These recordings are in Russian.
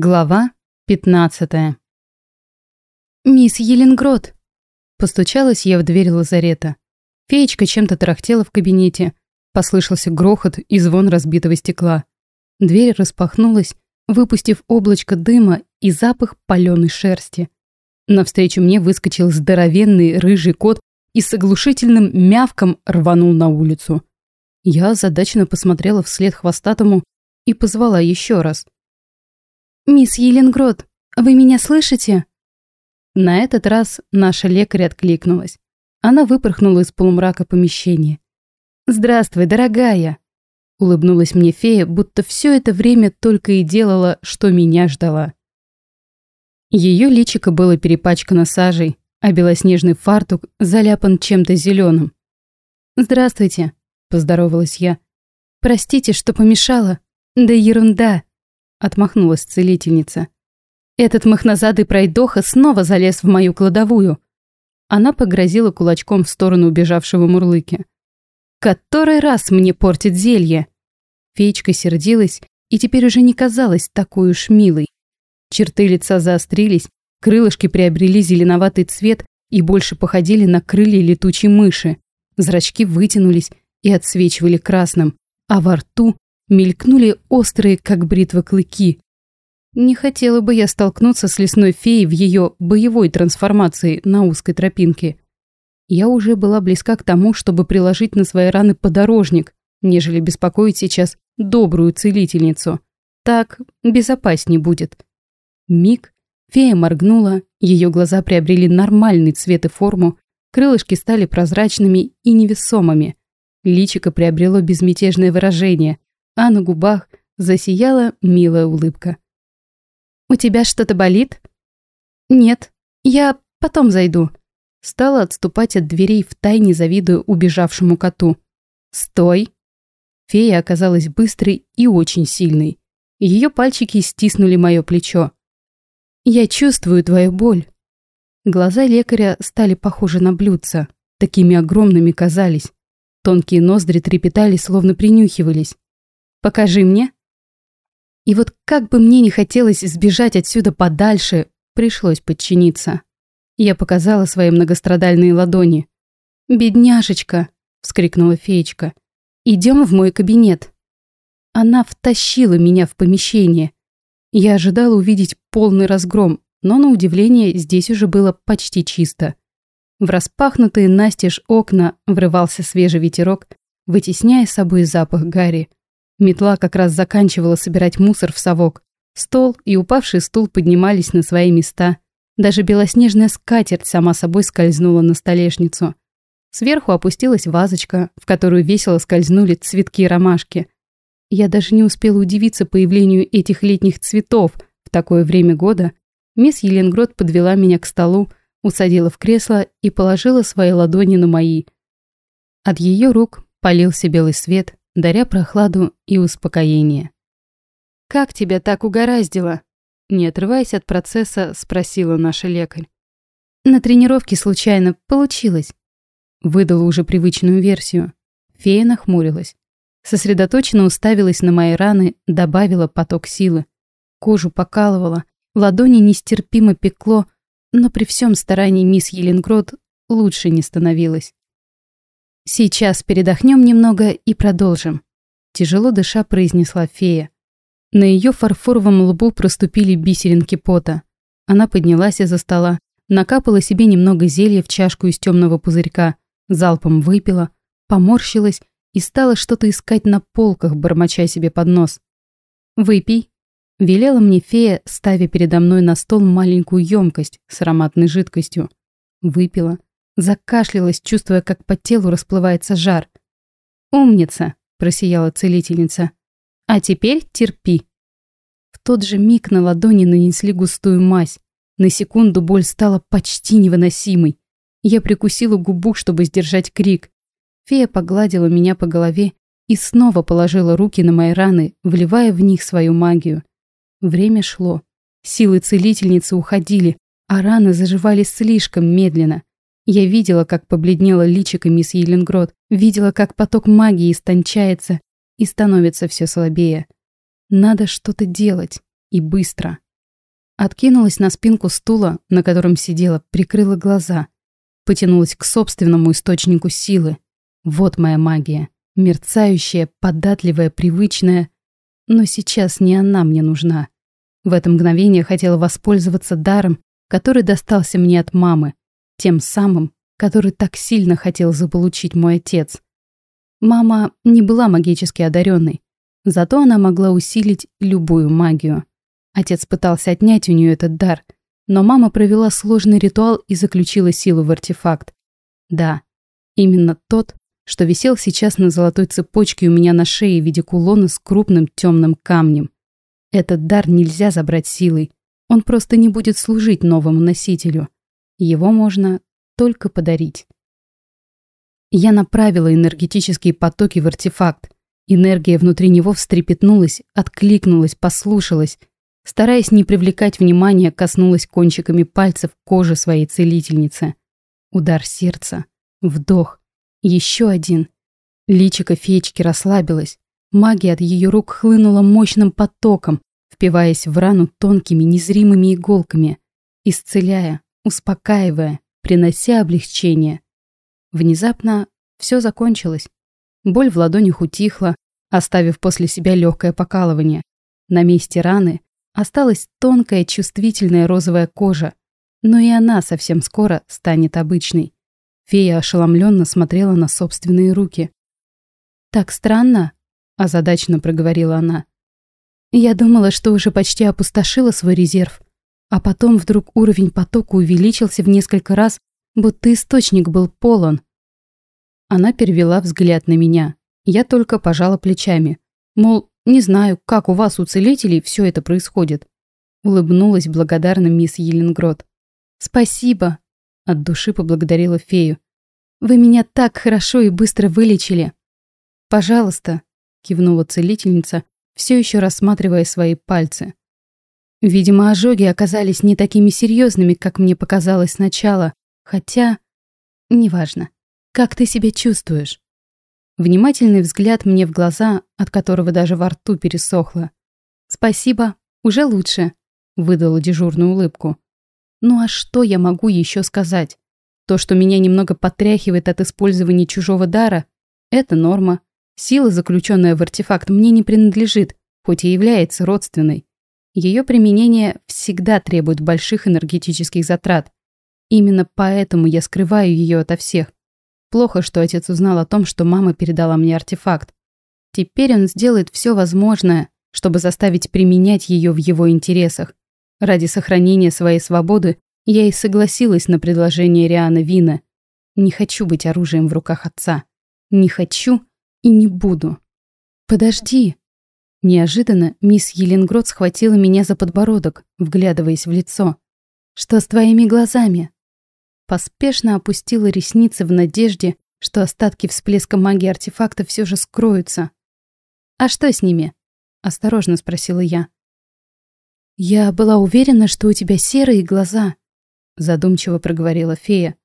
Глава 15 «Мисс Еленгрод!» Постучалась я в дверь лазарета. Феечка чем-то тарахтела в кабинете. Послышался грохот и звон разбитого стекла. Дверь распахнулась, выпустив облачко дыма и запах паленой шерсти. Навстречу мне выскочил здоровенный рыжий кот и с оглушительным мявком рванул на улицу. Я задачно посмотрела вслед хвостатому и позвала еще раз – «Мисс Еленгрод, вы меня слышите?» На этот раз наша лекарь откликнулась. Она выпорхнула из полумрака помещения. «Здравствуй, дорогая!» Улыбнулась мне фея, будто все это время только и делала, что меня ждала. Ее личико было перепачкано сажей, а белоснежный фартук заляпан чем-то зеленым. «Здравствуйте», — поздоровалась я. «Простите, что помешала. Да ерунда!» Отмахнулась целительница. Этот махнозадый пройдоха снова залез в мою кладовую. Она погрозила кулачком в сторону убежавшего Мурлыки. «Который раз мне портит зелье!» Феечка сердилась и теперь уже не казалась такой уж милой. Черты лица заострились, крылышки приобрели зеленоватый цвет и больше походили на крылья летучей мыши. Зрачки вытянулись и отсвечивали красным, а во рту мелькнули острые, как бритва, клыки. Не хотела бы я столкнуться с лесной феей в ее боевой трансформации на узкой тропинке. Я уже была близка к тому, чтобы приложить на свои раны подорожник, нежели беспокоить сейчас добрую целительницу. Так безопаснее будет. Миг, фея моргнула, ее глаза приобрели нормальный цвет и форму, крылышки стали прозрачными и невесомыми. Личико приобрело безмятежное выражение, а на губах засияла милая улыбка. «У тебя что-то болит?» «Нет, я потом зайду». Стала отступать от дверей, втайне завидуя убежавшему коту. «Стой!» Фея оказалась быстрой и очень сильной. Ее пальчики стиснули мое плечо. «Я чувствую твою боль». Глаза лекаря стали похожи на блюдца. Такими огромными казались. Тонкие ноздри трепетали, словно принюхивались. Покажи мне». И вот как бы мне не хотелось сбежать отсюда подальше, пришлось подчиниться. Я показала свои многострадальные ладони. «Бедняжечка!» — вскрикнула феечка. «Идем в мой кабинет». Она втащила меня в помещение. Я ожидала увидеть полный разгром, но на удивление здесь уже было почти чисто. В распахнутые настежь окна врывался свежий ветерок, вытесняя с собой запах гари. Метла как раз заканчивала собирать мусор в совок. Стол и упавший стул поднимались на свои места. Даже белоснежная скатерть сама собой скользнула на столешницу. Сверху опустилась вазочка, в которую весело скользнули цветки ромашки. Я даже не успела удивиться появлению этих летних цветов в такое время года. Мисс Еленгрод подвела меня к столу, усадила в кресло и положила свои ладони на мои. От ее рук полился белый свет, даря прохладу и успокоение. «Как тебя так угораздило?» Не отрываясь от процесса, спросила наша лекарь. «На тренировке случайно получилось». Выдала уже привычную версию. Фея нахмурилась. Сосредоточенно уставилась на мои раны, добавила поток силы. Кожу покалывала, ладони нестерпимо пекло, но при всем старании мисс Еленгрод лучше не становилось. «Сейчас передохнем немного и продолжим», — тяжело дыша произнесла фея. На ее фарфоровом лбу проступили бисеринки пота. Она поднялась из-за стола, накапала себе немного зелья в чашку из темного пузырька, залпом выпила, поморщилась и стала что-то искать на полках, бормоча себе под нос. «Выпей», — велела мне фея, ставя передо мной на стол маленькую емкость с ароматной жидкостью. Выпила, Закашлялась, чувствуя, как по телу расплывается жар. «Умница!» – просияла целительница. «А теперь терпи». В тот же миг на ладони нанесли густую мазь. На секунду боль стала почти невыносимой. Я прикусила губу, чтобы сдержать крик. Фея погладила меня по голове и снова положила руки на мои раны, вливая в них свою магию. Время шло. Силы целительницы уходили, а раны заживали слишком медленно. Я видела, как побледнела личико мисс Еленгрод, видела, как поток магии истончается и становится все слабее. Надо что-то делать. И быстро. Откинулась на спинку стула, на котором сидела, прикрыла глаза. Потянулась к собственному источнику силы. Вот моя магия. Мерцающая, податливая, привычная. Но сейчас не она мне нужна. В это мгновение хотела воспользоваться даром, который достался мне от мамы. Тем самым, который так сильно хотел заполучить мой отец. Мама не была магически одаренной, зато она могла усилить любую магию. Отец пытался отнять у нее этот дар, но мама провела сложный ритуал и заключила силу в артефакт. Да, именно тот, что висел сейчас на золотой цепочке у меня на шее в виде кулона с крупным темным камнем. Этот дар нельзя забрать силой, он просто не будет служить новому носителю. Его можно только подарить. Я направила энергетические потоки в артефакт. Энергия внутри него встрепетнулась, откликнулась, послушалась. Стараясь не привлекать внимания, коснулась кончиками пальцев кожи своей целительницы. Удар сердца. Вдох. Еще один. Личико феечки расслабилось. Магия от ее рук хлынула мощным потоком, впиваясь в рану тонкими незримыми иголками, исцеляя, успокаивая, принося облегчение. Внезапно все закончилось. Боль в ладонях утихла, оставив после себя легкое покалывание. На месте раны осталась тонкая чувствительная розовая кожа, но и она совсем скоро станет обычной. Фея ошеломленно смотрела на собственные руки. «Так странно», – озадаченно проговорила она. «Я думала, что уже почти опустошила свой резерв, а потом вдруг уровень потока увеличился в несколько раз будто источник был полон. Она перевела взгляд на меня. Я только пожала плечами. Мол, не знаю, как у вас, у целителей, все это происходит. Улыбнулась благодарно мисс Еленгрод. «Спасибо», — от души поблагодарила фею. «Вы меня так хорошо и быстро вылечили». «Пожалуйста», — кивнула целительница, все еще рассматривая свои пальцы. Видимо, ожоги оказались не такими серьезными, как мне показалось сначала, Хотя... Неважно. Как ты себя чувствуешь? Внимательный взгляд мне в глаза, от которого даже во рту пересохло. «Спасибо, уже лучше», — выдала дежурную улыбку. «Ну а что я могу еще сказать? То, что меня немного потряхивает от использования чужого дара, это норма. Сила, заключенная в артефакт, мне не принадлежит, хоть и является родственной. Ее применение всегда требует больших энергетических затрат. Именно поэтому я скрываю ее ото всех. Плохо, что отец узнал о том, что мама передала мне артефакт. Теперь он сделает все возможное, чтобы заставить применять ее в его интересах. Ради сохранения своей свободы я и согласилась на предложение Риана Вина. Не хочу быть оружием в руках отца. Не хочу и не буду. Подожди. Неожиданно мисс Еленгрод схватила меня за подбородок, вглядываясь в лицо. Что с твоими глазами? Поспешно опустила ресницы в надежде, что остатки всплеска магии артефакта все же скроются. «А что с ними?» – осторожно спросила я. «Я была уверена, что у тебя серые глаза», – задумчиво проговорила фея.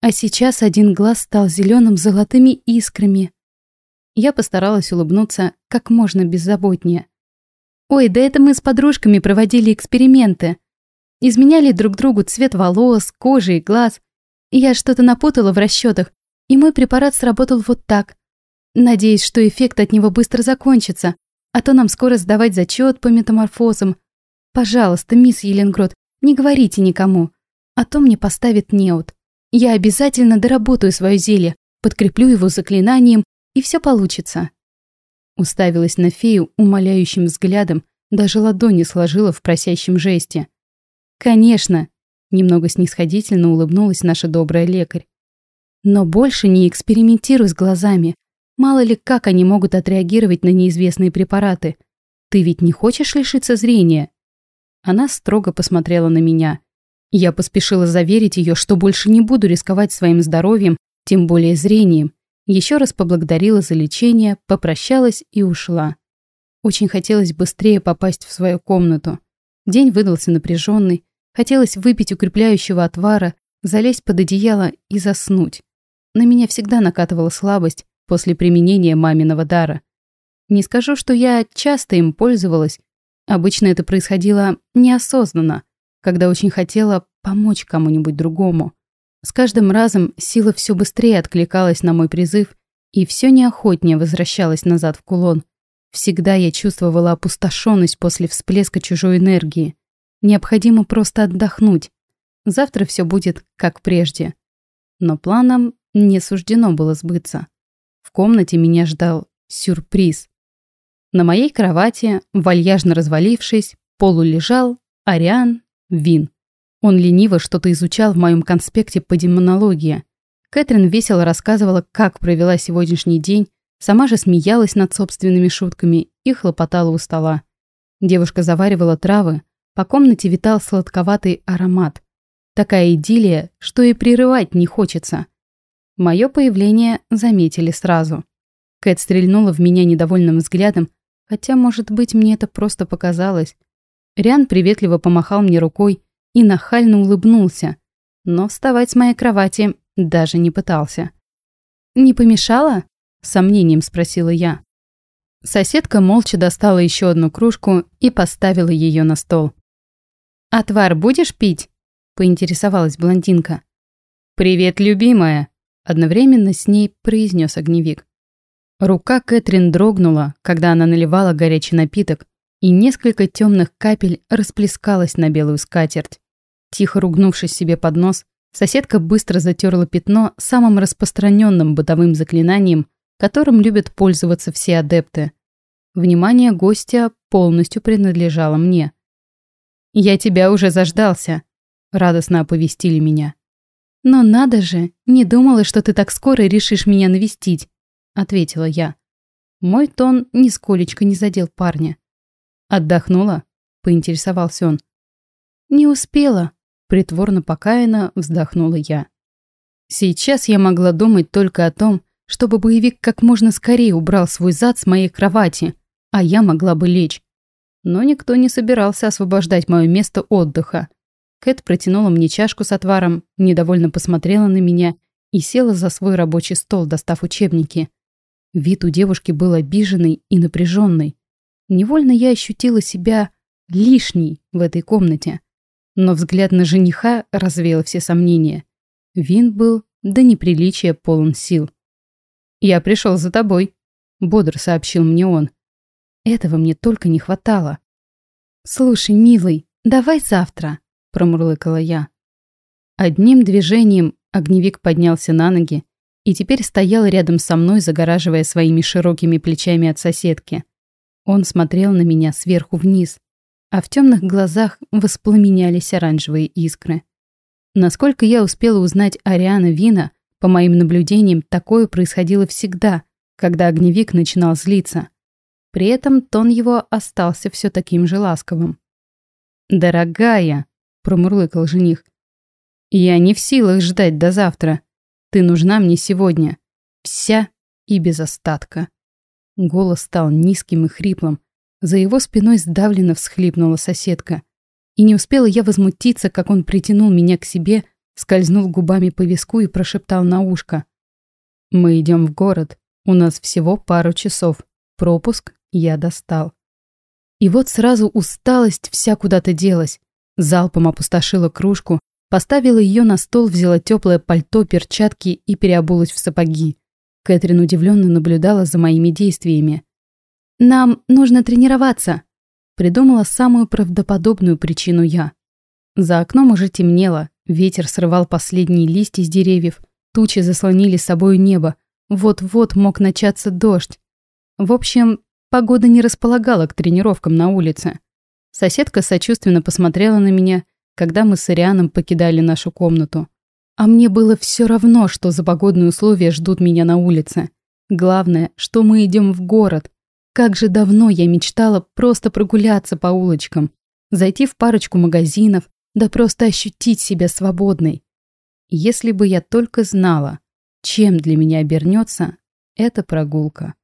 «А сейчас один глаз стал зеленым золотыми искрами». Я постаралась улыбнуться как можно беззаботнее. «Ой, да это мы с подружками проводили эксперименты. Изменяли друг другу цвет волос, кожи и глаз. Я что-то напутала в расчетах, и мой препарат сработал вот так. Надеюсь, что эффект от него быстро закончится, а то нам скоро сдавать зачет по метаморфозам. Пожалуйста, мисс Еленгрод, не говорите никому, а то мне поставит неуд. Я обязательно доработаю свое зелье, подкреплю его заклинанием, и все получится. Уставилась на фею умоляющим взглядом, даже ладони сложила в просящем жесте. «Конечно», — немного снисходительно улыбнулась наша добрая лекарь. «Но больше не экспериментируй с глазами. Мало ли как они могут отреагировать на неизвестные препараты. Ты ведь не хочешь лишиться зрения?» Она строго посмотрела на меня. Я поспешила заверить ее, что больше не буду рисковать своим здоровьем, тем более зрением. Еще раз поблагодарила за лечение, попрощалась и ушла. Очень хотелось быстрее попасть в свою комнату. День выдался напряженный, Хотелось выпить укрепляющего отвара, залезть под одеяло и заснуть. На меня всегда накатывала слабость после применения маминого дара. Не скажу, что я часто им пользовалась, Обычно это происходило неосознанно, когда очень хотела помочь кому-нибудь другому. С каждым разом сила все быстрее откликалась на мой призыв и все неохотнее возвращалась назад в кулон. Всегда я чувствовала опустошенность после всплеска чужой энергии. Необходимо просто отдохнуть. Завтра все будет как прежде. Но планам не суждено было сбыться. В комнате меня ждал сюрприз. На моей кровати, вальяжно развалившись, полулежал Ариан Вин. Он лениво что-то изучал в моем конспекте по демонологии. Кэтрин весело рассказывала, как провела сегодняшний день, сама же смеялась над собственными шутками и хлопотала у стола. Девушка заваривала травы, по комнате витал сладковатый аромат. Такая идиллия, что и прерывать не хочется. Мое появление заметили сразу. Кэт стрельнула в меня недовольным взглядом, хотя, может быть, мне это просто показалось. Риан приветливо помахал мне рукой и нахально улыбнулся, но вставать с моей кровати даже не пытался. «Не помешало?» – сомнением спросила я. Соседка молча достала еще одну кружку и поставила ее на стол. «Отвар будешь пить?» – поинтересовалась блондинка. «Привет, любимая!» – одновременно с ней произнес огневик. Рука Кэтрин дрогнула, когда она наливала горячий напиток, и несколько темных капель расплескалось на белую скатерть. Тихо ругнувшись себе под нос, соседка быстро затерла пятно самым распространенным бытовым заклинанием, которым любят пользоваться все адепты. Внимание гостя полностью принадлежало мне. «Я тебя уже заждался», — радостно оповестили меня. «Но надо же, не думала, что ты так скоро решишь меня навестить», — ответила я. Мой тон нисколечко не задел парня. «Отдохнула?» — поинтересовался он. «Не успела», — притворно покаянно вздохнула я. Сейчас я могла думать только о том, чтобы боевик как можно скорее убрал свой зад с моей кровати, а я могла бы лечь. Но никто не собирался освобождать мое место отдыха. Кэт протянула мне чашку с отваром, недовольно посмотрела на меня и села за свой рабочий стол, достав учебники. Вид у девушки был обиженный и напряженный. Невольно я ощутила себя лишней в этой комнате. Но взгляд на жениха развеял все сомнения. Вин был до неприличия полон сил. «Я пришел за тобой», — бодро сообщил мне он. Этого мне только не хватало. «Слушай, милый, давай завтра», — промурлыкала я. Одним движением огневик поднялся на ноги и теперь стоял рядом со мной, загораживая своими широкими плечами от соседки. Он смотрел на меня сверху вниз, а в темных глазах воспламенялись оранжевые искры. Насколько я успела узнать Ариана Вина, по моим наблюдениям, такое происходило всегда, когда огневик начинал злиться. При этом тон его остался все таким же ласковым. «Дорогая», — промурлыкал жених, — «я не в силах ждать до завтра. Ты нужна мне сегодня. Вся и без остатка. Голос стал низким и хриплым. За его спиной сдавленно всхлипнула соседка. И не успела я возмутиться, как он притянул меня к себе, скользнул губами по виску и прошептал на ушко. «Мы идем в город. У нас всего пару часов. Пропуск я достал». И вот сразу усталость вся куда-то делась. Залпом опустошила кружку, Поставила ее на стол, взяла теплое пальто, перчатки и переобулась в сапоги. Кэтрин удивленно наблюдала за моими действиями. «Нам нужно тренироваться», — придумала самую правдоподобную причину я. За окном уже темнело, ветер срывал последние листья с деревьев, тучи заслонили с собой небо, вот-вот мог начаться дождь. В общем, погода не располагала к тренировкам на улице. Соседка сочувственно посмотрела на меня когда мы с Арианом покидали нашу комнату. А мне было все равно, что за погодные условия ждут меня на улице. Главное, что мы идем в город. Как же давно я мечтала просто прогуляться по улочкам, зайти в парочку магазинов, да просто ощутить себя свободной. Если бы я только знала, чем для меня обернется эта прогулка.